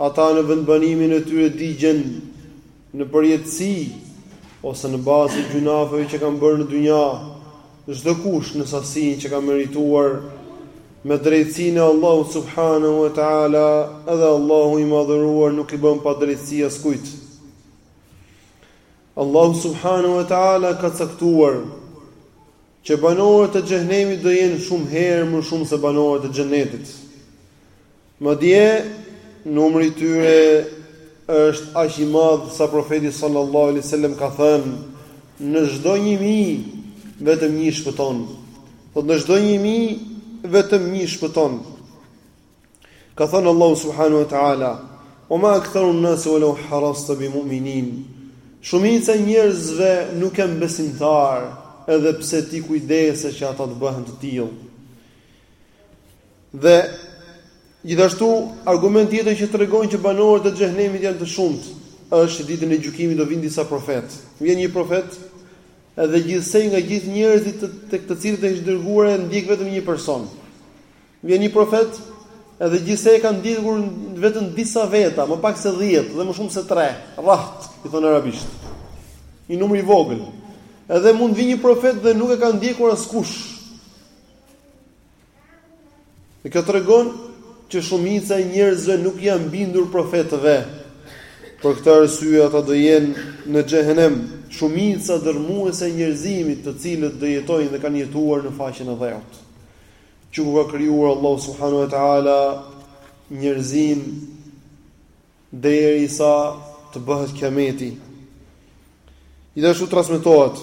Ata në vendbanimin e tyre digjen në përjetësi ose në bazë të gjynafeve që kanë bërë në dynja, çdo kush në sasinë që ka merituar me drejtësinë e Allahut subhanahu wa taala, edhe Allahu i madhëruar nuk i bën padrejtësi askujt. Allahu subhanahu wa taala ka caktuar që banorët e xhehenemit do jenë shumë herë më shumë se banorët e xhenetit. Madje, numri i tyre është aq i madh sa Profeti sallallahu alejhi dhe selem ka thënë, Në çdo një mijë, vetëm një shpëton. Thotë, në çdo një mijë, vetëm një shpëton. Ka thënë Allahu subhanahu wa taala, "Wa ma aktharu an-nas wa law harasta bi mu'minin." Shumica e njerëzve nuk janë besimtarë, edhe pse ti kujdesesh që ata të bëhen të tillë. Dhe gjithashtu argument tjetër që tregon që banorët e xhehenemit janë të shumtë, është ditën e gjykimit do vinë disa profetë. Vjen një profet edhe gjithsej nga gjithë njerëzit të, tek të cilët është dërguar e ndjek vetëm një person. Vjen një profet edhe gjithsej e kanë ndjekur vetëm disa veta, më pak se 10 dhe më shumë se 3, raht, i thonë arabisht. Një numër i vogël. Edhe mund të vijë një profet dhe nuk e ka ndjekur askush. Dhe kjo tregon që shumica e njerëzve nuk u janë bindur profetëve. Për këtë arsye ata do jenë në xhehenem, shumica dërmuese e njerëzimit, të cilët do jetojnë dhe kanë jetuar në faqen e dheut. Që kur ka krijuar Allahu subhanahu wa taala njerëzimin derisa të bëhet kiameti. Gjithashtu transmitohet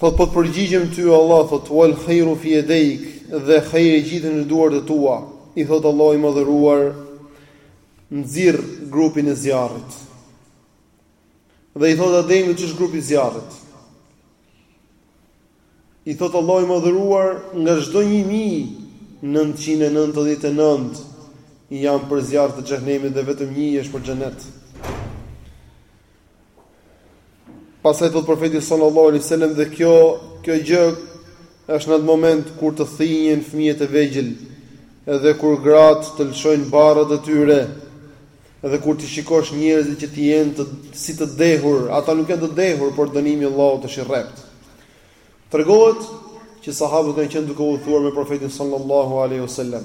Thotë po të përgjigjem ty Allah thotë wal khairu fi yadayk dhe khairi i gjithë në duart e tua. I thotë Allahu i madhëruar nxirr grupin e zjarrit. Dhe i thotë Ademi ç'është grupi i zjarrit. I thotë Allahu i madhëruar nga çdo 1000, 999 janë për zjarr të xhehenemit dhe vetëm një është për xhenet. Pastaj thotë profeti sallallahu alaihi wasallam dhe kjo kjo gjë është në atë moment kur të thinjen fëmijët e vegjël dhe kur gratë të lëshojnë barrat e tyre dhe kur t'i shikosh njerëzit që të jenë të, si të dehur, ata nuk janë të dehur, por dënimi i Allahut është i rreptë. Tregohet që sahabët kanë qenë duke udhëtuar me profetin sallallahu alaihi wasallam.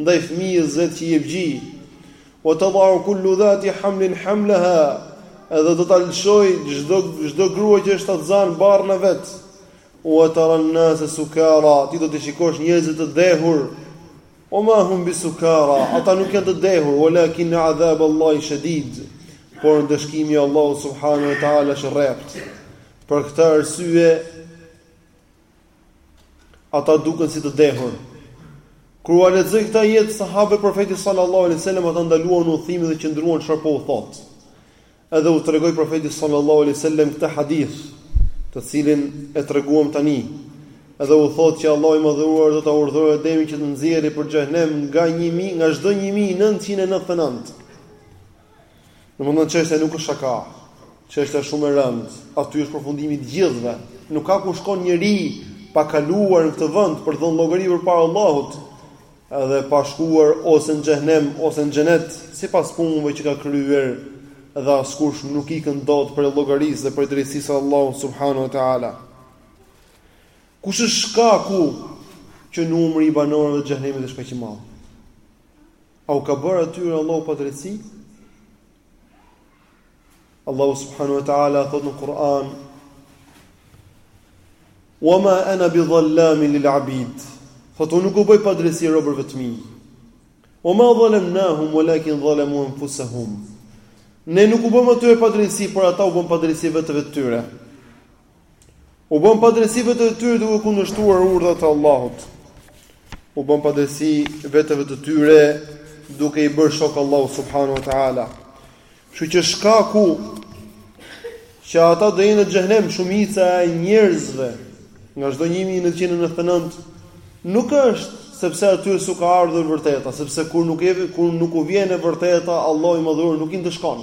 ndaj fëmijës vetë që i jep gji, wa tadau kullu dhati hamlin hamlaha, edhe do ta lëshoj çdo çdo grua që është shtatzanë barrën e vet, wa tara an-nasa sukara, ti do t'i shikosh njerëzit të dehur, wa ma hum bi sukara, ata nuk janë të dehur, walakinna adhab Allahi shadid, por ndëshkimi i Allahut subhanahu wa taala është i rreptë. Për këtë arsye Ata duken si të dehur. Kur ua lexoi këtë ajet sahabëve Profeti sallallahu alaihi wasallam ata ndaluan udhëtimin dhe qëndruan çfarë po u thotë. Edhe u tregoi Profeti sallallahu alaihi wasallam këtë hadith, të cilin e treguam tani. Edhe u thotë që Allahu i Madhëruar do ta urdhërojë Ademin që të nxjerrë për xhehenem nga 1000 nga çdo 1000 999. Domethënë çështja nuk është shaka. Çështja është shumë e rëndë. Aty është përfundimi i të gjithëve. Nuk ka ku shkon njeri pa kaluar në këtë vend për të dhënë llogari përpara Allahut dhe pa shkuar ose në xhenem ose në xhenet sipas punëve që ka kryer dhe askush nuk ikën dot prej llogarisë dhe prej drejtësisë së Allahut subhanahu wa taala. Kush është shkaku që numri i banorëve të xhenemit është kaq i madh? A u ka bërë atyre Allahu padrejtësi? Allahu subhanahu wa taala thotë në Kur'an: "Wa ma ana bi dhallamin lil 'abid." Thotë unë nuk u bëj padrejtësi robërve të mi. "Wa ma dhalamnahum walakin dhalamu anfusahum." Ne nuk u bëmë atyre padrejtësi, por ata u bënë padrejtësi veteve të tyre. U bënë padrejtësi veteve të tyre duke kundërshtuar urdhrat e Allahut. U bënë padrejtësi veteve të tyre duke i bërë shok Allahut subhanahu wa taala. Kështu që shkaku që ata do jenë në xhenem shumica e njerëzve nga çdo 1000 999 nuk është sepse atyre s'u ka ardhur e vërteta, sepse kur nuk e kur nuk u vjen e vërteta, Allahu i Madhëruar nuk i ndëshkon.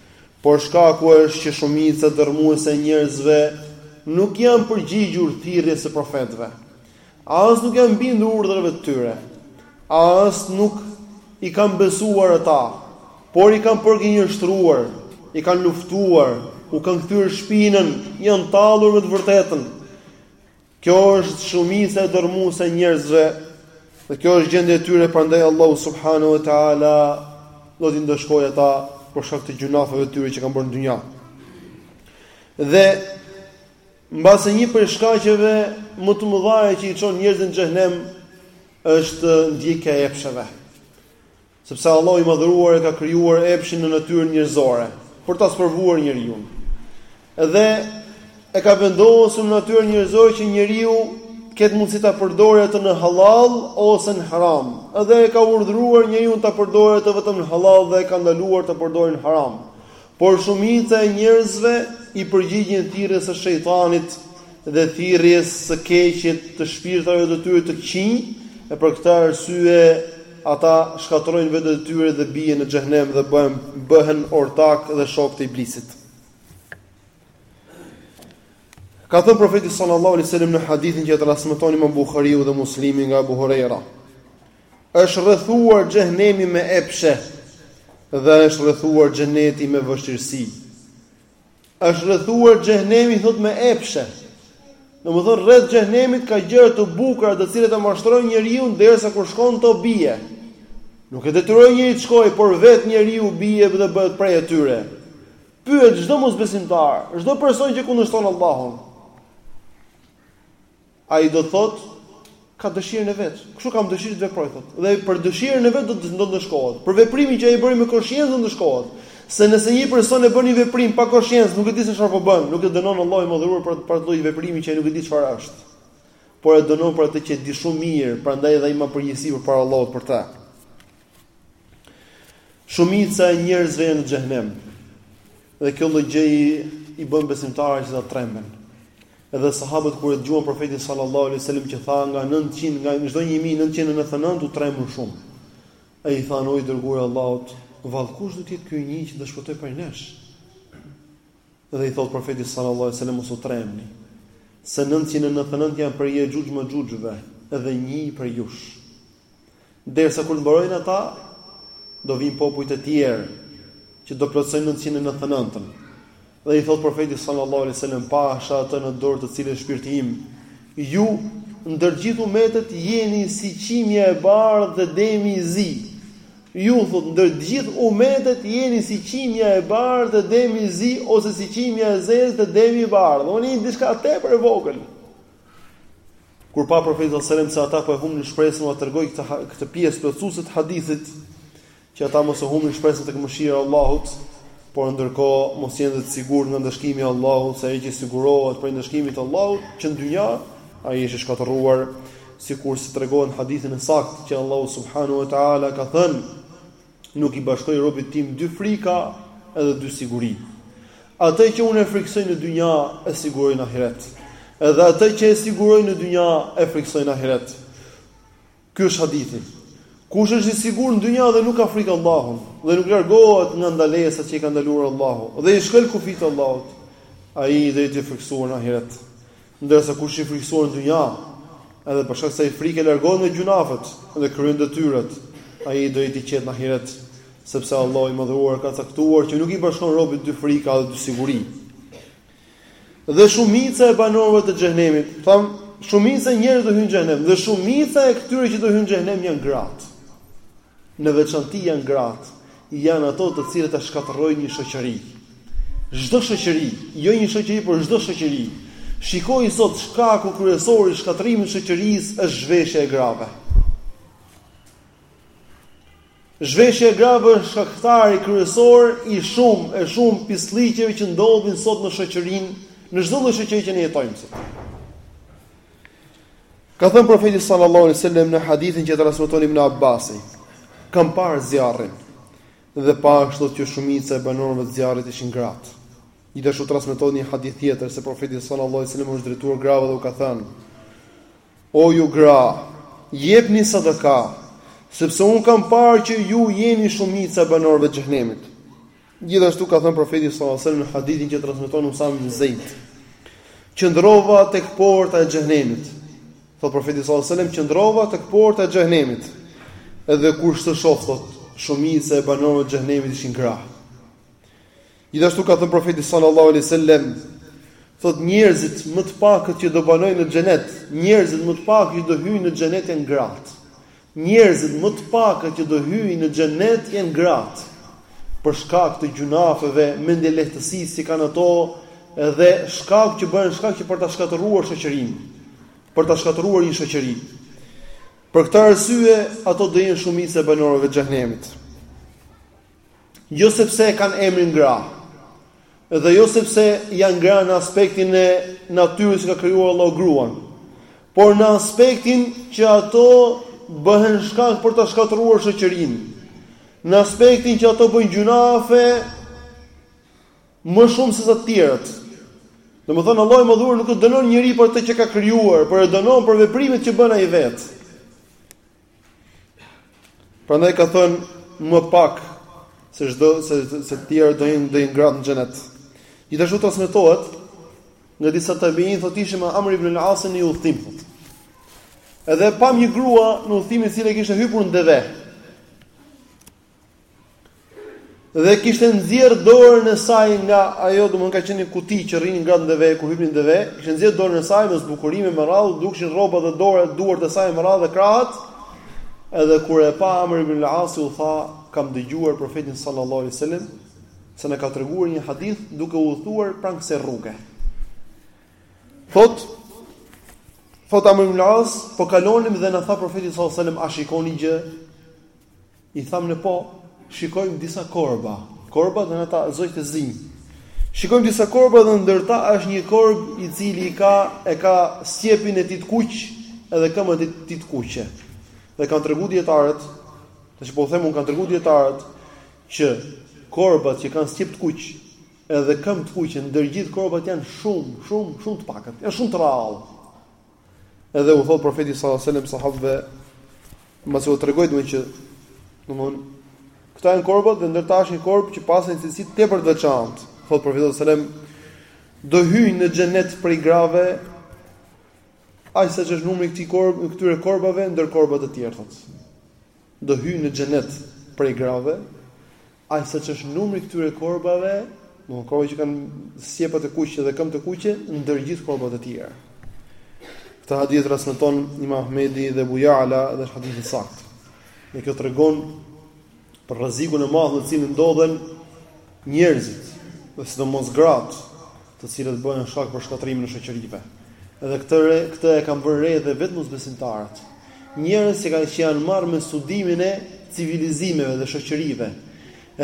Por shkaku është që shumica dërrmuese e njerëzve nuk i janë përgjigjur thirrjes së profetëve, as nuk janë bindur urdhrave të tyre, as nuk i kanë besuar ata, por i kanë përgënjeshtruar, i kanë luftuar, u kanë kthyer shpinën, janë tallur me të vërtetën. Kjo është shumica dërrmuese e njerëzve dhe kjo është gjendja e tyre, prandaj Allahu subhanahu wa taala do t'i ndëshkojë ata për shkak të gjynafeve të tyre që kanë bërë në dynja. Dhe mbase një prej shkaqeve më të mëdha që i çon njerëzit në xhenem është ndjekja e epsheve. Sepse Allahu i Madhëruar e ka krijuar epshin në natyrën njerëzore, për ta sprovuar njeriun. Dhe e ka vendosur në natyrën njerëzore që njeriu të ketë mundësi ta përdorë atë në hallall ose në haram. Dhe e ka urdhëruar njeriun ta përdorë atë vetëm në hallall dhe e ka ndaluar ta përdorë në haram. Por shumica e njerëzve i përgjigjen thirrjes së shejtanit dhe thirrjes së keqe të shpirtrave të tyre të këqinj, e për këtë arsye ata shkatërrojnë veten e tyre dhe bien në xhehenem dhe bëhen bëhen ortakë dhe shokë të Iblisit. Ka thënë profeti sallallahu alejhi ue sellem në hadithin që e transmeton Imam Buhariu dhe Muslimi nga Abu Hurejra, Është rrethuar xhehenemi me epshe dhe është rrethuar xheneti me vështirësi. Është rrethuar xhehenemi thotë me epshe. Domethënë rreth xhehenemit ka gjëra të bukura të cilat e mashtrojnë njeriun derisa kur shkon te to bie. Nuk e detyron njeri të shkojë, por vetë njeriu bie dhe bëhet pre e tyre. Pyet çdo mosbesimtar, çdo person që kundërshton Allahun. Ai do të thotë, Ka dëshirën e vet. Kështu kam dëshirë të veproj, thotë. Dhe për dëshirën e vet do të do të ndëshkohet. Për veprimin që ai e bëri me koshiencë do të ndëshkohet. Se nëse një person e bën një veprim pa koshiencë, nuk e di se çfarë po bën, nuk e dënon Allahu i Madhëruar për për atë lloj veprimi që ai nuk e di çfarë është. Por e dënon për atë që e di shumë mirë, prandaj edhe ai merr përgjegjësi përpara Allahut për të. Shumica e njerëzve janë në xhehenem. Dhe kjo lloj gjëje i bën besimtarët që të tremben. Edhe sahabët kur e dëgjuan profetin sallallahu alaihi wasallam që tha nga 900 nga çdo 1999 u trembën shumë. Ai thanë o i dërguari i Allahut, vallë kush do të jetë ky një që do shpëtojë prej nesh? Dhe i thotë profeti sallallahu alaihi wasallam mos u trembni. Se 999 janë prej Jexhuxh Maxhuxhëve, edhe një prej jush. Derisa kur mbarojnë ata, do vijnë popujt e tjerë që do plotësojnë 999-ën. Dhe i thotë profeti sallallahu alaihi wasallam, pasha atë në dorë të cilit është shpirti im, ju ndër gjithë umetet jeni si qimja e bardhë te demi i zi. Ju thotë ndër gjithë umetet jeni si qimja e bardhë te demi i zi ose si qimja e zezë te demi i bardhë. Jeni diçka tepër e vogël. Kur pa Profeti sallallahu alajhi wasallam se ata po e humbnin shpresën, ua tregoi këtë këtë pjesë plotësuese të hadithit, që ata mos e humbin shpresën tek mëshira e Allahut, por ndërkohë mos jenë dhe të sigurt nga ndëshkimi i Allahut, se ai që sigurohet prej ndëshkimit të Allahut që në dynja, ai është i shkatërruar, sikurse tregon në hadithin e saktë që Allahu subhanahu wa taala ka thënë Nuk i bashkoj robit tim dy frika edhe dy siguri. Atë që unë e frikësoj në dynja, e siguroj në ahiret. Edhe atë që e siguroj në dynja, e frikësoj në ahiret. Ky është hadithi. Kush është i sigurt në dynja dhe nuk ka frikë Allahun dhe nuk largohet nga ndalesat që i ka ndaluar Allahu dhe i shkel kufijtë e Allahut, ai do jetë i frikësuar në ahiret. Ndërsa kush është i frikësuar në dynja, edhe për shkak të kësaj frike largohet nga gjynafet dhe kryen detyrat, ai do jetë i qetë në ahiret, sepse Allahu i Madhëruar ka caktuar që nuk i bashkon robit dy frika dhe dy siguri. Dhe shumica e banorëve të xhehenemit, tham, shumica e njerëzve do hyjnë në xhehenem dhe shumica e këtyre që do hyjnë në xhehenem janë gratë. Në veçanti janë gratë, janë ato të cilat e shkatërrojnë një shoqëri. Çdo shoqëri, jo një shoqëri, por çdo shoqëri. Shikoni sot shkaku kryesor i shkatërrimit të shoqërisë është zhveshja e grave. Zhveshja e grave është shkaktari kryesor i shumë e shumë pislliqeve që ndodhin sot në shoqërinë, në çdo lloj shoqëri që ne jetojmë sot. Ka thënë profeti sallallahu alaihi wasallam në hadithin që transmeton Ibn Abbasi, kam parë zjarrin dhe pashë që shumica e banorëve të zjarrit ishin gratë. Gjithashtu transmeton një hadith tjetër se profeti sallallahu alaihi wasallam u është drejtuar grave dhe u ka thënë: O ju gra, jepni sadaka, sepse unë kam parë që ju jeni shumica e banorëve të xhehenemit. Gjithashtu ka thënë Profeti sallallahu alajhi wasallam në hadithin që transmeton Usame ibn Zeid: "Qëndrova tek porta e xhehenemit." Thot Profeti sallallahu alajhi wasallam: "Qëndrova tek porta e xhehenemit." Edhe kur ç'të shoh thot, shumica e banorëve të xhehenemit ishin gra. Gjithashtu ka thënë Profeti sallallahu alajhi wasallam: "Thot njerëzit më të pakët që do banojnë në xhenet, njerëzit më të pakët që do hyjnë në xhenet janë gratë." Njerëzit më të pakët që do hyjnë në Xhenet janë gratë, për shkak të gjynafeve, mendjelehtësisë që kanë ato dhe shkak që bëhen shkak që për ta shkatërruar shoqërinë, për ta shkatërruar një shoqëri. Për këtë arsye, ato do jenë shumica e banorëve të Xhehenemit. jo sepse e kanë emrin gra, dhe jo sepse janë gra në aspektin e natyrës që ka krijuar Allahu gruan, por në aspektin që ato bëhen shkak për ta shkatërruar shoqërinë, në aspektin që ato bëjnë gjynafe më shumë se sa të tjerët. Domethënë, Allahu i Madhëruar nuk e dënon njeriun për atë që ka krijuar, por e dënon për veprimet që bën ai vetë. Prandaj ka thënë më pak se çdo se të tjerët do jenë gratë në xhenet. Gjithashtu transmetohet nga disa tabiin thotë ishim me Amr ibn al-As në udhtim. Edhe pam një grua në udhëtim e cila kishte hypur në deve. Dhe kishte nxjerr dorën e saj nga ajo, domethënë ka qenë një kuti që rrinin gratë në deve kur hipnin në deve, kishte nxjerr dorën e saj me zbukurime me radhë, dukshin rrobat dhe dora, duart e saj me radhë dhe krahët. Edhe kur e pa Amr ibn al-As u tha, kam dëgjuar profetin sallallahu alaihi wasallam se na ka treguar një hadith duke udhëtuar pranë kësaj rruge. Thot Amr ibn al-As, po kalonim dhe na tha profeti sallallahu alaihi wasallam, a shikoni gjë? I thamë ne po shikojmë disa korba, korba janë ata zogjtë e zinj. Shikojmë disa korba dhe ndër ta është një korb i cili ka e ka sqepin e tij të kuq edhe këmbët e tij të kuqe. Dhe kanë tregu dietarët, tash po u them un kanë tregu dietarët që korbat që kanë sqep të kuq edhe këmbë të kuqe ndër gjithë korbat janë shumë, shumë, shumë të pakët, janë shumë të rrallë. Edhe u thot profeti sallallahu alajhi wasallam sahabëve, mbase u tregoi domethënë që domethënë këta janë korbat dhe ndër ta është një korb që ka pasë një cilësi tepër të veçantë. Thot profeti sallallahu alajhi wasallam, do hyjnë në xhenet prej grave aq sa ç'është numri i këtij korb, këtyre korbave ndër korba të tjerë thot. Do hyjnë në xhenet prej grave, aq sa ç'është numri i këtyre korbave, domthonë korba që kanë sqepat e kuqe dhe këmbët e kuqe, ndër gjithë korbat e tjera. Këtë hadith transmeton Imam Ahmedi dhe Abu Ya'la dhe është hadith i saktë. Dhe kjo tregon për rrezikun e madh në të cilin ndodhen njerëzit, dhe sidomos gratë, të cilat bëhen shkak për shkatërrimin e shoqërive. Edhe këtë re, këtë e kanë vënë re dhe vetë mosbesimtarët. Njerëz që kanë që janë marrë me studimin e civilizimeve dhe shoqërive.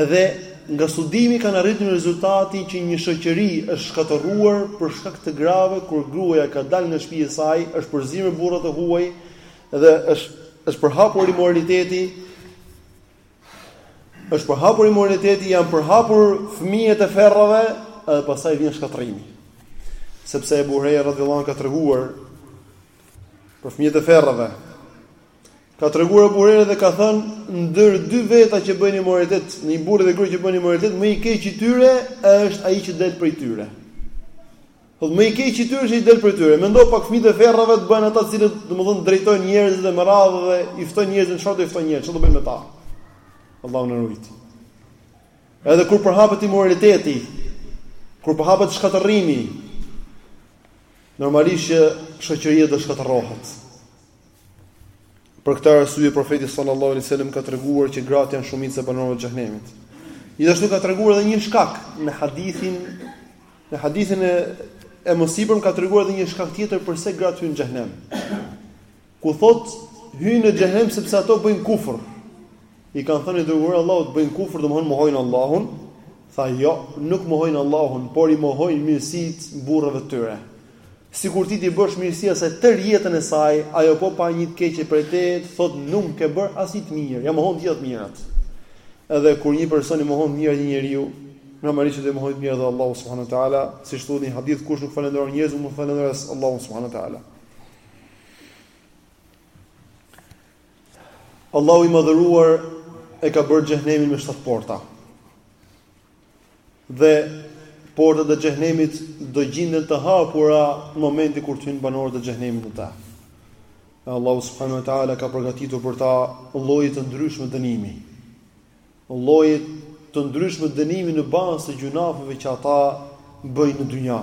Edhe nga studimi kanë arritur në rezultatin që një shoqëri është shkatërruar për shkak të grave kur gruaja ka dalë nga shtëpia e saj, është përzier me burra të huaj dhe është përhapur imoraliteti Është përhapur imoraliteti, janë përhapur fëmijët e ferrave dhe pastaj vjen shkatërrimi. Sepse Abu Huraira radhiyallahu anhu ka treguar për fëmijët e ferrave. Ka treguar Abu Huraira dhe ka thënë ndër dy veta që bëjnë imoralitet, në një burrë dhe grua që bëjnë imoralitet, më i keq i tyre është ai që del prej tyre. Thotë më i keq i tyre ai që del prej tyre. Mendo pak fëmijët e ferrave të bëhen ata të cilët domethënë drejtojnë njerëzit e me radhë dhe i ftojnë njerëzit çfarë do i ftojnë njerëzit, çfarë do bëjnë me ta. Allahu na rujt. Edhe kur përhapet imoraliteti, kur përhapet shkatërrimi, normalisht që shoqëria do shkatërrohet. Për këtë arsye Profeti sallallahu alejhi dhe sellem ka treguar që gratë janë shumica e banorëve të xhehenemit. Gjithashtu ka treguar edhe një shkak në hadithin në hadithin e e mësipërm ka treguar edhe një shkak tjetër përse gratë hyjnë në xhehenem. Ku thot hyjnë në xhehenem sepse ato bëjnë kufër. I kanë thënë i Dërguar i Allahut bëjnë kufër, domthon mohojnë Allahun. Tha jo, nuk mohojnë Allahun, por i mohojnë mirësitë burrave të tyre. Sikur ti t'i bësh mirësi asaj tërë jetën e saj, ajo po pa një të keqe prej teje, të thotë nuk ke bërë asnjë të mirë, ja mohon të gjitha të mirat. Edhe kur një person i mohon të mirat një njeriu, normalisht do i mohojë të mirat edhe Allahu subhanahu wa taala, siç thotë një hadith kush nuk falënderon njerëzit, nuk falënderon as Allahun subhanahu wa taala. Allahu i madhëruar e ka bërë xhehenemin me shtatë porta. Dhe portat e xhehenemit do gjinden të hapura në momentin kur të hyjnë banorët e xhehenemit në ta. E Allahu subhanahu wa taala ka përgatitur për ta lloje të ndryshme dënimi. Lloje të ndryshme dënimi në bazë të gjynafeve që ata bëjnë në dynja.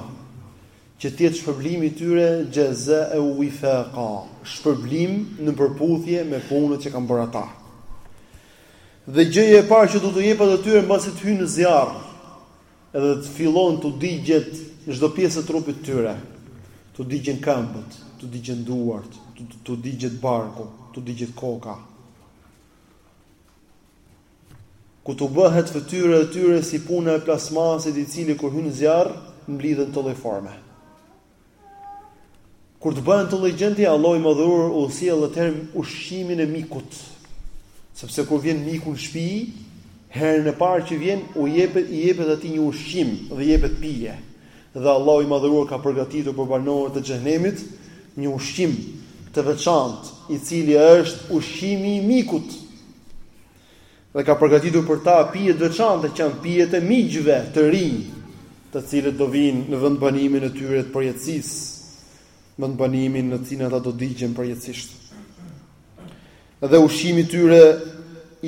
Që të jetë shpërblimi i tyre jazaen wifaqa, shpërblim në përputhje me punët që kanë bërë ata. Dhe gjëja e parë që do t'u jepet atyre mbasi të hyjnë në zjarr, edhe të fillojnë t'u digjet çdo pjesë e trupit të tyre, t'u digjen këmbët, t'u digjen duart, t'u digjet barku, t'u digjet koka. Ku t'u bëhet fytyra e tyre si puna e plasmasit i cili kur hyn në zjarr mblidhet në atë lloj forme. Kur të bëhen në atë lloj gjendje, Allahu i Madhëruar u sjell atëherë ushqimin e mikut. Sepse kur vjen miku në shtëpi, herën e parë që vjen u jepet i jepet atij një ushqim dhe i jepet pije. Dhe Allahu i Madhëruar ka përgatitur për banorët e xhehenemit një ushqim të veçantë, i cili është ushqimi i mikut. dhe ka përgatitur për ta pije të veçanta që janë pijet e miqve të rinj, të cilët do vijnë në vendbanimin e tyre të përjetësisë, vendbanimin në të cilin ata do digjen përjetësisht. Dhe ushqimi i tyre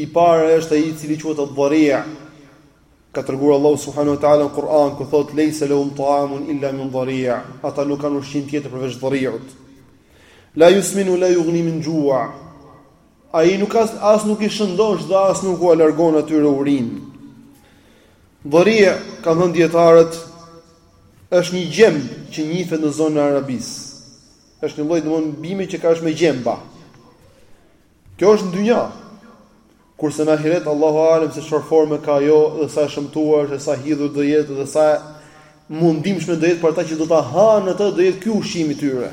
i parë është ai i cili quhet ad-dhari'a. Ka treguar Allahu subhanahu wa ta'ala në Kur'an ku thotë leysa lahum ta'amun illa min dhari'a. Ata nuk kanë ushqim tjetër përveç dhari'ut. La yusminu wa la yughni min ju'a. Ai nuk as as nuk i shëndosh dhe as nuk ua largon atyre urinë. Dharia, kanë thënë dijetarët, është një gjemb që njifet në zonën e Arabisë. është një lloj domethënë bime që ka është me gjemba. Kjo është në dynja. Kurse në ahiret, Allahu Alem se çfarë forme ka ajo dhe sa e shëmtuar, dhe sa e hidhur do jetë dhe sa e mundimshme do jetë për ata që do ta hanë atë, do jetë ky ushqimi i tyre.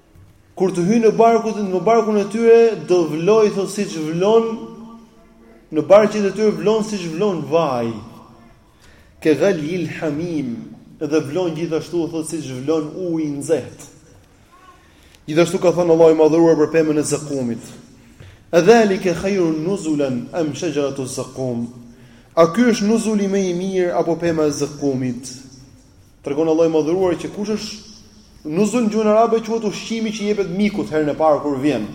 Kur të hyjnë në barkun më në barkun e tyre do vloj thot siç vlon në barqet e tyre vlon siç vlon vaj. Ke ghalil hamim dhe vlon gjithashtu thot siç vlon uji i nxehtë. Gjithashtu ka thënë Allahu i madhëruar për pemën e zakumit. Adhalika khayrun nuzulan am shajaratu zaqum. A ky është nuzuli më i mirë apo pema e zakumit? Tregon Allahu i Madhëruar që kush është nuzul, në gjuhën arabe quhet ushqimi që i jepet mikut herën e parë kur vjen.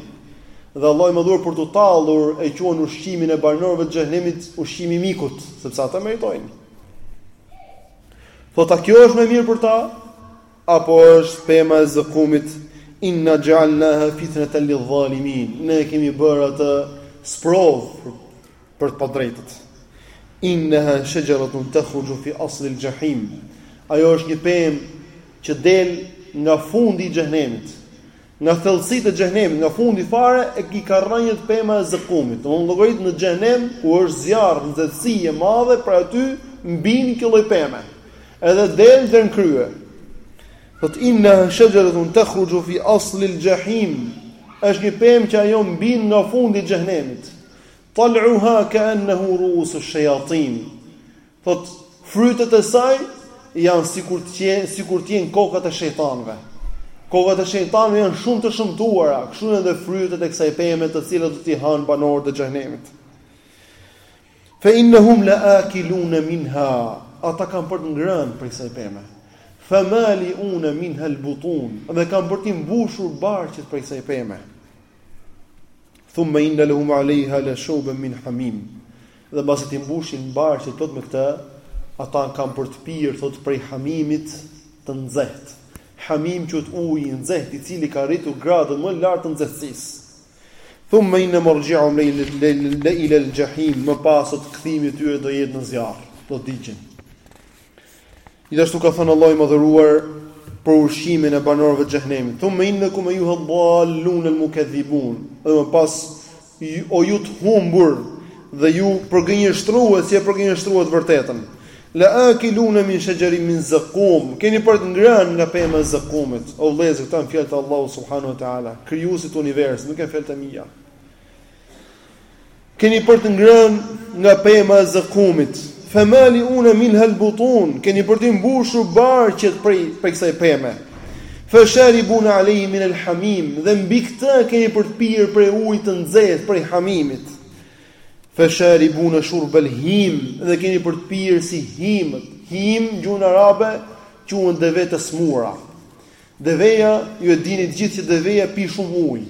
Dhe Allahu i Madhëruar për të tallur e quan ushqimin e banorëve të xhehenemit ushqimi i mikut, sepse ata meritojnë. Thotë a kjo është më mirë për ta apo është pema e zëkumit inna ja'alnaha fitnatan lidh-dhalimin. Ne e kemi bërë atë sprov për të padrejtët. Innaha shajaratun takhruju fi asl al-jahim. Ajo është një pemë që del nga fundi i xhehenemit. Nga thellësitë e xhehenemit, nga fundi fare e i ka rrënjët pema e zëkumit. Domthonë llogarit në xhehenem ku është zjarr nxehtësi e madhe, pra aty mbin kjo lloj peme. Edhe del deri në krye. Thot innaha shajaratun takhruju fi asl al-jahim. Është një pemë që ajo mbin nga fundi i xhehenemit. Tal'uha ka'annahu ru'usu shayatin. Thot frytet e saj janë sikur të jenë sikur të jenë kokat e shejtanëve. Kokat e shejtanëve janë shumë të shëmtuara, kështu janë edhe frytet e kësaj peme të cilat do t'i hanë banorët e xhehenemit. Fa innahum la'akilun minha. Ata kanë për të ngrënë prej kësaj peme. Fa mali'un minha al-butun. Dhe kanë për të mbushur barqet prej kësaj peme. Thumma inna lahum alejha la shawban min hamim. Dhe mbasi t'i mbushin barqet plot me këtë, ata kanë për të pirë thot prej hamimit të nxehtë. Hamim quhet uji i nxehtë i cili ka arritur gradën më të lartë të nxehtësisë. Thumma inna marji'ahum ila al-jahim, më pas thot kthimi i tyre do jetë në zjarr, do digjen. Gjithashtu ka thënë Allahu i Madhëruar për ushqimin e banorëve të xhehenemit. Thumma innakum ayuha dhallun almukaththibun. Dhe më pas o ju të humbur dhe ju përgënjeshtruat që e përgënjeshtruat të vërtetën. La akiluna min shajarin min zaqum. Keni për të ngrënë nga pema e zaqumit. O vëllezër, këto janë fjalët e Allahut subhanahu wa taala, krijuesit të universit, nuk janë fjalët e mia. Keni për të ngrënë nga pema e zakumit. Femaliuna minhal butun, keni për të mbushur barqet prej prej kësaj peme. Fasharibuna alejhi min al hamim, dhe mbi këtë keni për të pirë prej ujit të nxehtë prej hamimit. Fasharibuna shurbel him, dhe keni për të pirë si himët, him gjuhën arabe quhen deve të smura. Deveja ju e dini të gjithë që deveja pi shumë ujë.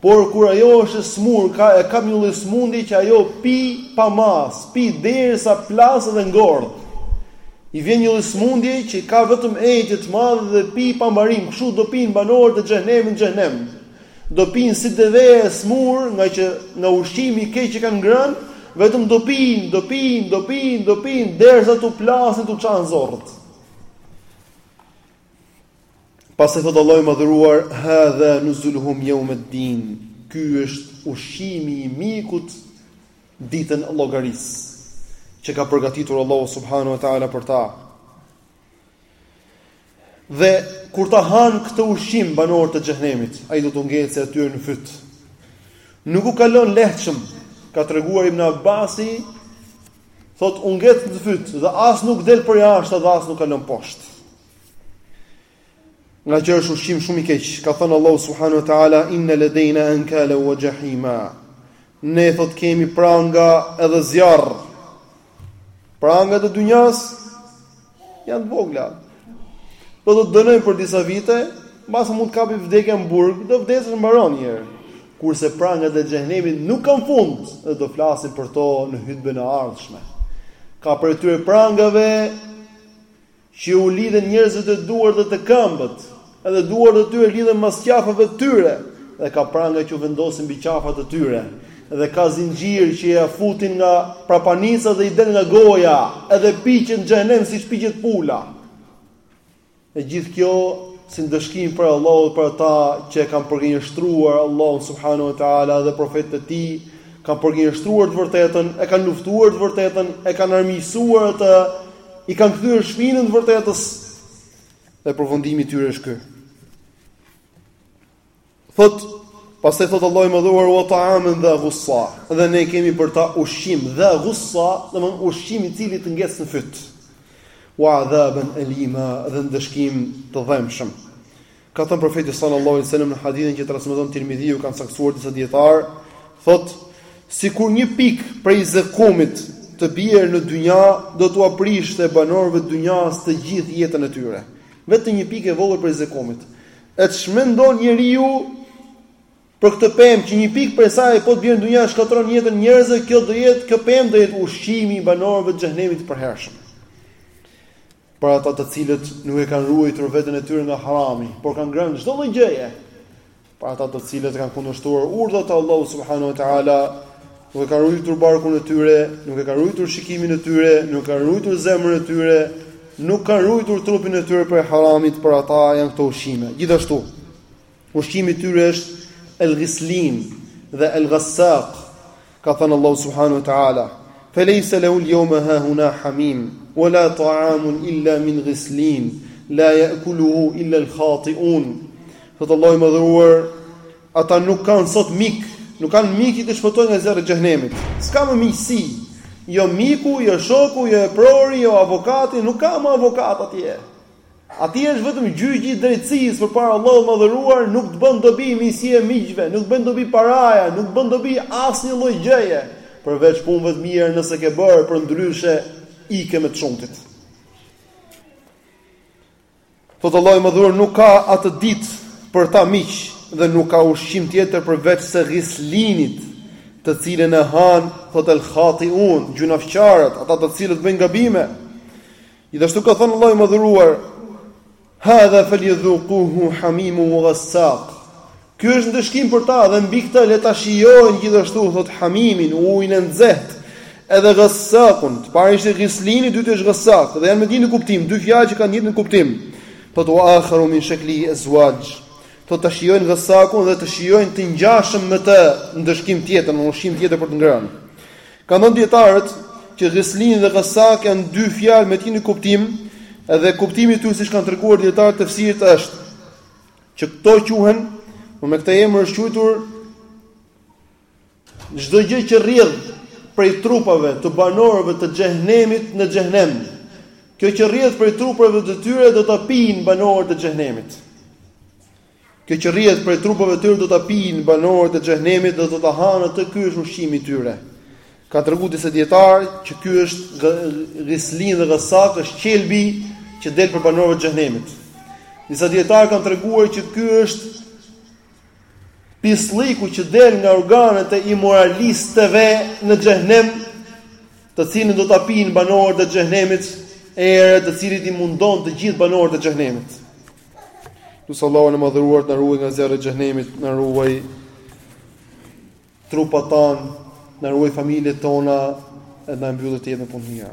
Por kur ajo është e smur ka e kap një lloj smundje që ajo pi pa mas, pi derisa plas dhe ngordh. I vjen një lloj smundje që ka vetëm etje të madhe dhe pi pa mbarim, kështu do pinë banorët e xhehenemit në xhehenem. Do pinë si deveja e smur, nga që nga ushqimi i keq që kanë ngrënë, vetëm do pinë, do pinë, do pinë, do pinë derisa t'u plasin, t'u çahen zorrët. Pastaj thot Allahu i madhëruar, "Hadha nuzuluhum yawm ad-din", ky është ushqimi i mikut ditën e llogarisë, që ka përgatitur Allahu subhanahu wa taala për ta. Dhe kur ta hanë këtë ushqim banorët e xhehenemit, ai do t'u ngecë aty në fyt. Nuk u kalon lehtëshëm, ka treguar Ibn Abbasi, Thot u ngec në fyt dhe as nuk del për jashtë dhe as nuk kalon poshtë. Nga që është ushqim shumë i keq, ka thënë Allahu subhanahu wa taala inna ladaina ankalan wa jahima. Ne thot kemi pranga edhe zjarr. Prangat e dynjas Janë të vogla. Do të dënojnë për disa vite, mbase mund të kapi vdekja në burg, do vdesësh mbaron një herë. Kurse prangat e xhehenemit nuk kanë fund, dhe do flasim për to në hutbën e ardhshme. Ka prej tyre prangave që u lidhen njerëzve te duart dhe te këmbët, Edhe duart e tyre lidhen mbas qafave të tyre, dhe ka pranga që u vendosen mbi qafat e tyre, dhe ka zinxhir që ia futin nga prapanica dhe i del nga goja, edhe piqet në xhehenem siç piqet pula. E gjithë kjo si ndëshkim prej Allahut për ata që e kanë përgënjeshtruar Allahun subhanahu wa taala dhe profetët e tij, kanë përgënjeshtruar të vërtetën, e kanë luftuar të vërtetën, e kanë armiqësuar atë, i kanë kthyer shpinën të vërtetës. Dhe përfundimi i tyre është ky. Thot, pastaj thot Allahu i madhëruar wa ta'aman dha ghussa. Dhe ne kemi për ta ushqim dha ghussa, do të thotë ushqim i cili të ngec në fyt. Wa adhaban alima dhe ndëshkim të dhëmshëm. Ka thënë profeti sallallahu alaihi wasallam në hadithin që transmeton Tirmidhiu kanë saktuar disa dijetarë, thot Sikur një pikë prej zekumit të bjerë në dynja, do t'ua prishte banorëve të dynjasë të gjithë jetën e tyre. Vetëm një pikë e vogël prej zekumit. E ç'mendon njeriu për këtë pemë që një pikë prej saj po të bjerë në dynja shkatërron jetën e njerëzve, kjo do jetë, kjo pemë do jetë ushqimi i banorëve të xhehenemit të përhershëm. për ata të cilët nuk e kanë ruajtur veten e tyre nga harami, por kanë ngrënë çdo lloj gjëje, për ata të cilët kanë kundërshtuar urdhrat e Allahut subhanahu wa taala, nuk e kanë ruajtur barkun e tyre, nuk e kanë ruajtur shikimin e tyre, nuk e kanë ruajtur zemrën e tyre, nuk kanë ruajtur trupin e tyre prej haramit, për ata janë këto ushqime. Gjithashtu, Ushqimi i tyre është el-ghislin dhe el-ghassaq. Ka thënë Allahu subhanahu wa taala: "Fa laysa lahu al-yawma hahuna hamim, wa la ta'amun illa min ghislin, la ya'kuluhu illa al-khati'un." Thotë Allahu i madhëruar, ata nuk kanë sot mik, nuk kanë mik që të shpëtojë nga zjarri i xhehenemit. S'ka më miqësi. Jo miku, jo shoku, jo eprori, jo avokati, nuk ka më avokat atje. Aty është vetëm gjyqi i drejtësisë përpara Allahut të Madhëruar, nuk të bën dobi miqësia e miqve, nuk të bën dobi paraja, nuk të bën dobi asnjë lloj gjëje, përveç punëve të mira nëse ke bërë, përndryshe ike me të shumtit. Thotë Allahu i Madhëruar nuk ka atë ditë për ta miq dhe nuk ka ushqim tjetër përveç se ghislinit, të cilën e han thotë el-khatiun, gjynahqarët, ata të cilët bëjnë gabime. Gjithashtu ka thënë Allahu i Madhëruar: "Hadha falyadhuquhu hamimun wa ghassaq." Ky është ndëshkim për ta dhe mbi këtë le ta shijojnë gjithashtu thot hamimin, ujin e nxehtë, edhe ghassaqun. I pari ishte ghislini, i dyti është ghassaq dhe janë me një kuptim, dy fjalë që kanë njëjtin kuptim. Thot wa akharu min shakli azwaj. Thot ta shijojnë ghassaqun dhe të shijojnë të ngjashëm me të ndëshkim tjetër, një ushqim tjetër për të ngrënë. Kanë thënë dijetarët, që ghislin dhe ghasak janë dy fjalë me të njëjtin kuptim, dhe kuptimi i tyre siç kanë treguar dijetarët e tefsirit është, që këto quhen, do me këtë emër është quajtur çdo gjë që rrjedh prej trupave të banorëve të xhehenemit në xhehenem. Kjo që rrjedh prej trupave të tyre do ta pijnë banorët e xhehenemit. Kjo që rrjedh prej trupave të tyre do ta pijnë banorët e Xhehenemit dhe do ta hanë atë, ky është ushqimi i tyre. Kanë treguar disa dijetarë që ky është ghislin dhe ghasak është qelbi që del prej banorëve të Xhehenemit. Disa dijetarë kanë treguar që ky është pislliku që del nga organet e imoralistëve në xhehenem, të cilin do ta pijnë banorët e xhehenemit, era e të cilit i mundon të gjithë banorët e xhehenemit. Lus Allahun e madhëruar të na ruajë nga zjarri i xhehenemit, të na ruajë trupat tanë, të na ruajë familjet tona, edhe na e mbyllë jetën me punë të mira.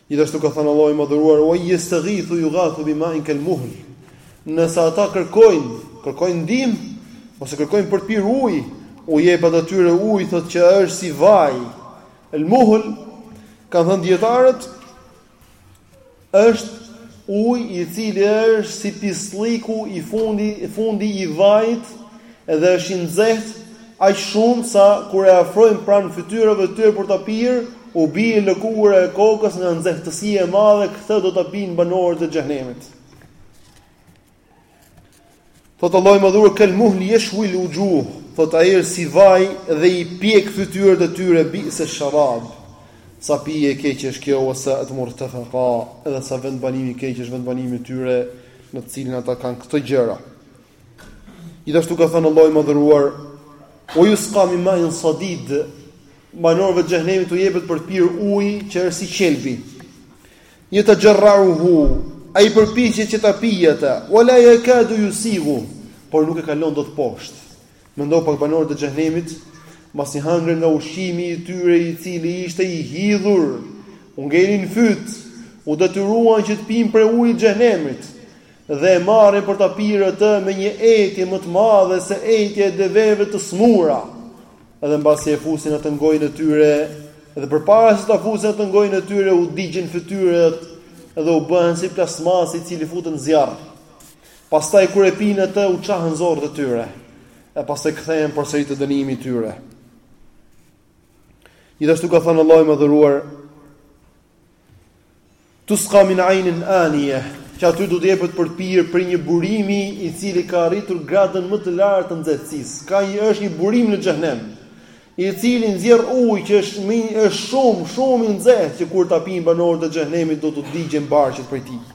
Gjithashtu ka thënë Allahu i Madhëruar: "Wa yastaghithu yughathu bima'in kalmuhl." Nëse ata kërkojnë, kërkojnë ndihmë ose kërkojnë për të pirë ujë, u jepet atyre ujë thotë që është si vaj. El muhl kanë thënë dietarët është ujë i cili është si pisllëku i fundi i fundi i vajit Edhe është i nxehtë, aq shumë sa kur e afrojnë pranë fytyrave të tyre për ta pirë, u bie lëkura e kokës nga nxehtësia e madhe, këtë do ta pinë banorët e xhehenemit. Thotë Allahu i Madhëruar kel muhl yashwi al wujuh, thotë ai është si vaj dhe i pjek fytyrat e tyre bi se sharab. Sa pije e keqe është kjo wa saat murtafaqa, edhe sa vendbanim i keq është vendbanimi i tyre në të cilin ata kanë këto gjëra. Gjithashtu ka thënë Allahu i Madhëruar: "Wa yusqa min ma'in sadid, banorëve të xhehenemit u jepet për të pirë ujë që është si qelbi. Yatajarrauhu, ai përpiqet që ta pijë atë, wala yakadu yusigu, por nuk e kalon dot poshtë. Mendo pak banorët e xhehenemit, mbasi hangrën nga ushqimi i tyre i cili ishte i hidhur, u ngeli në fyt, u detyruan që të pinë prej ujit të xhehenemit dhe e marrin për ta pirë atë me një etje më të madhe se etja e deveve të smura. Edhe mbasi e fusin atë në gojën e tyre, dhe përpara se ta fusin atë në gojën e tyre u digjen fytyrat dhe u bëhen si plasmasi i cili futet në zjarr. Pastaj kur e pinë atë u çahen zorrët e tyre, e pastaj kthehen përsëri te dënimi i tyre. Gjithashtu ka thënë Allahu i madhëruar: "Tusqa min aynin aniya", që aty do të jepet për të pirë prej një burimi i cili ka arritur gradën më të lartë të nxehtësisë. Ka një është një burim në xhenem, i cili nxjerr ujë që është më është shumë, shumë i nxehtë që kur ta pinë banorët e xhenemit do t'u digjen barqet prej tij.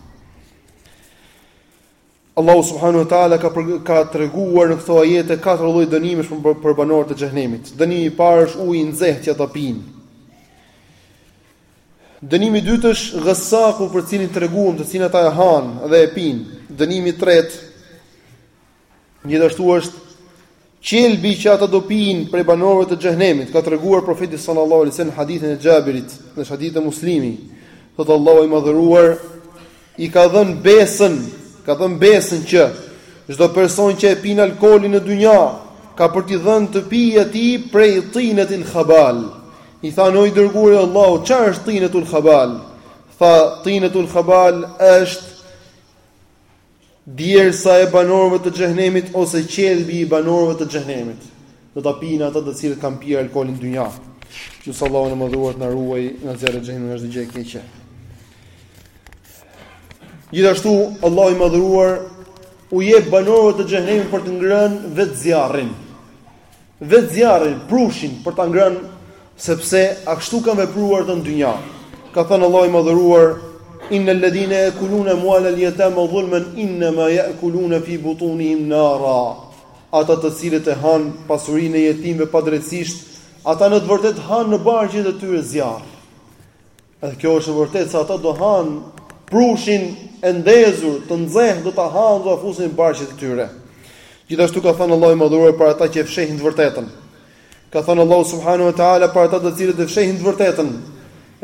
Allahu subhanahu wa taala ka për, ka treguar në këto ajete katër lloj dënimesh për, për banorët e xhehenemit. Dënimi i parë është uji i nxehtë që ata pinë. Dënimi i dytë është ghasaku për cilin treguam të cilin ata e hanë dhe e pinë. Dënimi i tretë Gjithashtu është qelbi që ata do pinë prej banorëve të xhehenemit, ka treguar profeti sallallahu alajhi wasallam hadithin e Xhabirit, në hadithin e Muslimit. Thot Allahu i madhëruar i ka dhënë besën, ka dhënë besën që çdo person që e pin alkoolin në dynja ka për t'i dhënë të pijë atij prej tinatil khabal. I thanë o i dërguari i Allahut, çfarë është tinatul khabal? Tha tinatul khabal është Djersa e banorëve të xhehenemit ose qelbi i banorëve të xhehenemit. Do ta pinë ata të cilët kanë pirë alkoolin në dynja. Lus Allahun e madhëruar të na ruajë nga zjarri i xhehenemit nga çdo gjë e keqe. Gjithashtu Allahu i madhëruar u jep banorëve të xhehenemit për të ngrënë vetë zjarrin. Vetë zjarrin prushin për ta ngrënë, sepse ashtu kanë vepruar në dynja. Ka thënë Allahu i Madhëruar: "Innal ladhina ya'kuluna amwal al-yatama dhulman inma ya'kuluna fi butunihim nara." Ata të cilët e hanë pasurinë e jetimëve padrejtësisht, ata në të vërtetë hanë në barqet e tyre zjarr. Edhe kjo është e vërtetë se ata do hanë prushin e ndezur, të nxehtë do ta hanë, do ta fusin në barqet e tyre. Gjithashtu ka thënë Allahu i Madhëruar për ata që e fshehin të vërtetën. Ka thënë Allahu subhanahu wa taala për ata të cilët e fshehin të vërtetën,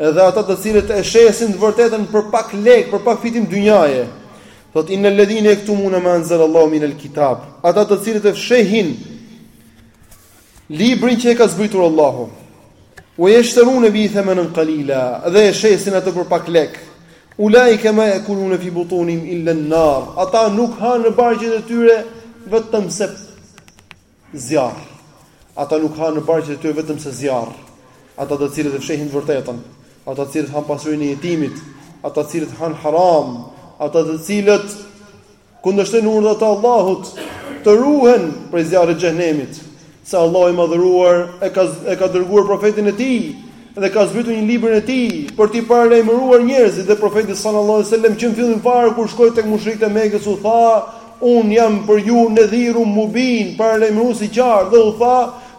edhe ata të cilët e shesin të vërtetën për pak lek, për pak fitim dynjaje. Thot innal ladhina yaktumuna ma anzal Allahu min alkitab. Ata të cilët e fshehin Librin që e ka zbritur Allahu. Ue jeshterune bihi themenen kalila, dhe e shesin atë për pak lek. Ulaike ma jakulune fi butunihim illen nar, ata nuk hanë në barqet e tyre vetëm se zjarr. Ata nuk hanë në barqet e tyre vetëm se zjarr. Ata të cilët e fshehin të vërtetën, ata të cilët hanë pasurinë e jetimit, ata të cilët hanë haram, ata të cilët kundërshtojnë urdhrat e Allahut, të ruhen prej zjarrit të xhehenemit, se Allahu i madhëruar e ka e ka dërguar profetin e tij dhe ka zbritur një librin e tij për t'i paralajmëruar njerëzit dhe profeti sallallahu alajhi wasallam që në fillim fare kur shkoi tek mushrikët e Mekës u tha unë jam për ju nedhirun mubin paralajmërues i qartë dhe u tha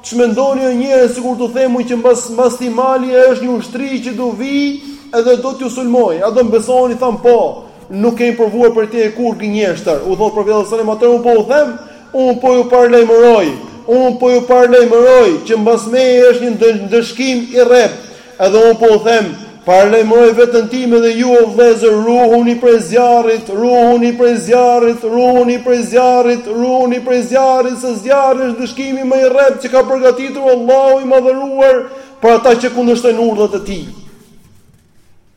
ç'mendoni o njerëz sikur t'u them ju që mbas mbas këtij mali është një ushtri që do vijë edhe do t'ju sulmojë a do më besoni thanë po Nuk kemi provuar prej teje kurrë gënjeshtër, u thotë Profeti sallallahu alajhi wasallam, atëherë unë po u them, unë po ju paralajmëroj, unë po ju paralajmëroj që mbas meje është një ndëshkim i rreptë, edhe unë po u them, paralajmëroj veten time dhe ju o vëllezër, ruhuni prej zjarrit, ruhuni prej zjarrit, ruhuni prej zjarrit, ruhuni prej zjarrit, se zjarri është ndëshkimi më i rreptë që ka përgatitur Allahu i madhëruar për ata që kundërshtojnë urdhrat e tij.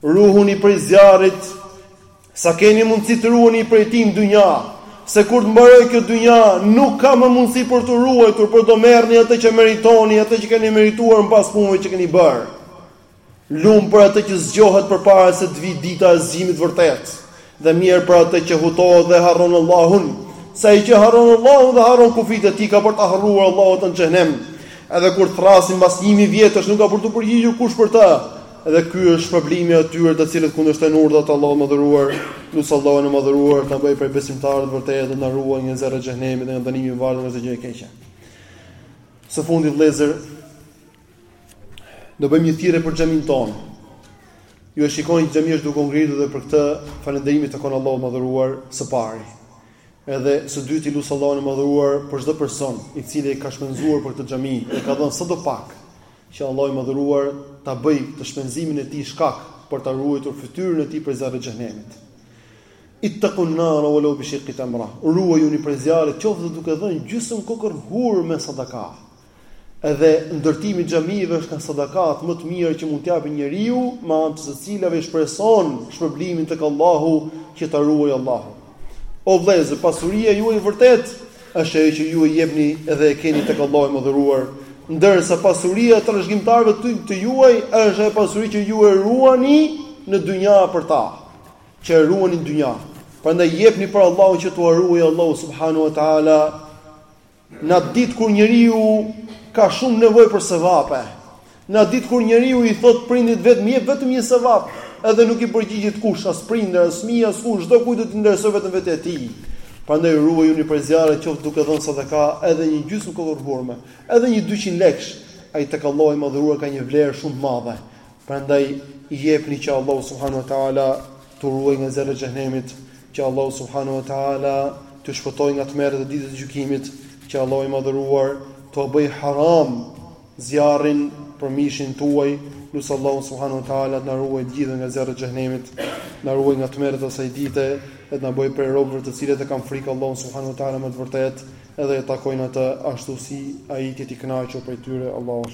Ruhuni prej zjarrit, sa keni mundësi të ruhuni prej tij në dynja, se kur të mbarojë kjo dynja, nuk ka më mundësi për t'u ruajtur, por do merrni atë që meritoni, atë që keni merituar mbas punëve që keni bërë. Lum për atë që zgjohet përpara se të vijë dita e zgjimit të vërtetë, Dhe mjerë për atë që hutohet dhe harron Allahun, se ai që harron Allahun dhe harron kufijtë e tij ka për ta harruar Allahu atë në xhehenem. Edhe kur thërrasin mbas njëmijë vjetësh nuk ka për t'u përgjigjur kush për ta. Edhe ky është shpërblimi i atyre të cilët kundërshtojnë urdhrat e Allahut të Madhëruar, lus Allahun e Madhëruar të na bëjë prej besimtarëve të vërtetë dhe të na ruajë nga zjarri i xhehenemit dhe nga dënimi i varrit nga çdo gjë e keqe. Së fundi vëllezër, Do bëjmë një thirrje për xhaminë tonë. Ju e shikoni që xhamia është duke u ngritur dhe për këtë falënderimi i takon Allahut të madhëruar së pari. Edhe së dyti lus Allahun e madhëruar për çdo person i cili ka shpenzuar për këtë xhami dhe ka dhënë sado pak që Allahu i madhëruar ta bëjë këtë shpenzimin e tij shkak për ta ruajtur fytyrën e tij prej zjarrit të xhehenemit. Ittaqun nar wa law bi shiqqi tamra. Ruajuni prej zjarrit qoftë duke dhënë gjysmë kokërr hurme sadaka. Edhe ndërtimi i xhamive është nga sadakatë më të mira që mund të japë njeriu, me anë të të cilave shpreson shpërblimin tek Allahu, që ta ruajë Allahu. O vëllezër, pasuria juaj e vërtetë është ajo që ju e jepni dhe e keni tek Allahu i madhëruar, ndërsa pasuria e trashëgimtarëve të, tuaj është ajo pasuri që ju e ruani në dynja për ta, që e ruani në dynja. Prandaj jepni për Allahun që t'ua ruajë Allahu subhanahu wa taala Në atë ditë kur njeriu ka shumë nevojë për sevape, në atë ditë kur njeriu i thotë prindit vet më jep vetëm një sevap, edhe nuk i përgjigjet kush, as prindi, as fëmija, as kush, çdo kujt do t'i interesojë vetëm vetja e tij. Prandaj ruajuni prej zjarrit qoftë duke dhënë sadaka edhe një gjysmë kokërr hurme, edhe një dyqind lekësh, ai tek Allahu i Madhëruar ka një vlerë shumë të madhe. Prandaj jepni që Allahu subhanahu wa taala t'u ruajë nga zjarri i xhehenemit, që Allahu subhanahu wa taala t'u shpëtojë nga tmerret e ditës së gjykimit, që Allahu i madhëruar t'ua bëjë haram zjarrin për mishin tuaj, lus Allahun subhanahu wa taala të na ruajë të gjithëve nga zjarri i xhehenemit, të na ruajë nga tmerret e asaj dite, e të na bëjë prej robëve të cilët e kanë frikë Allahun subhanahu wa taala me të vërtetë dhe e takojnë atë ashtu si ai të jetë i kënaqur prej tyre, Allahu.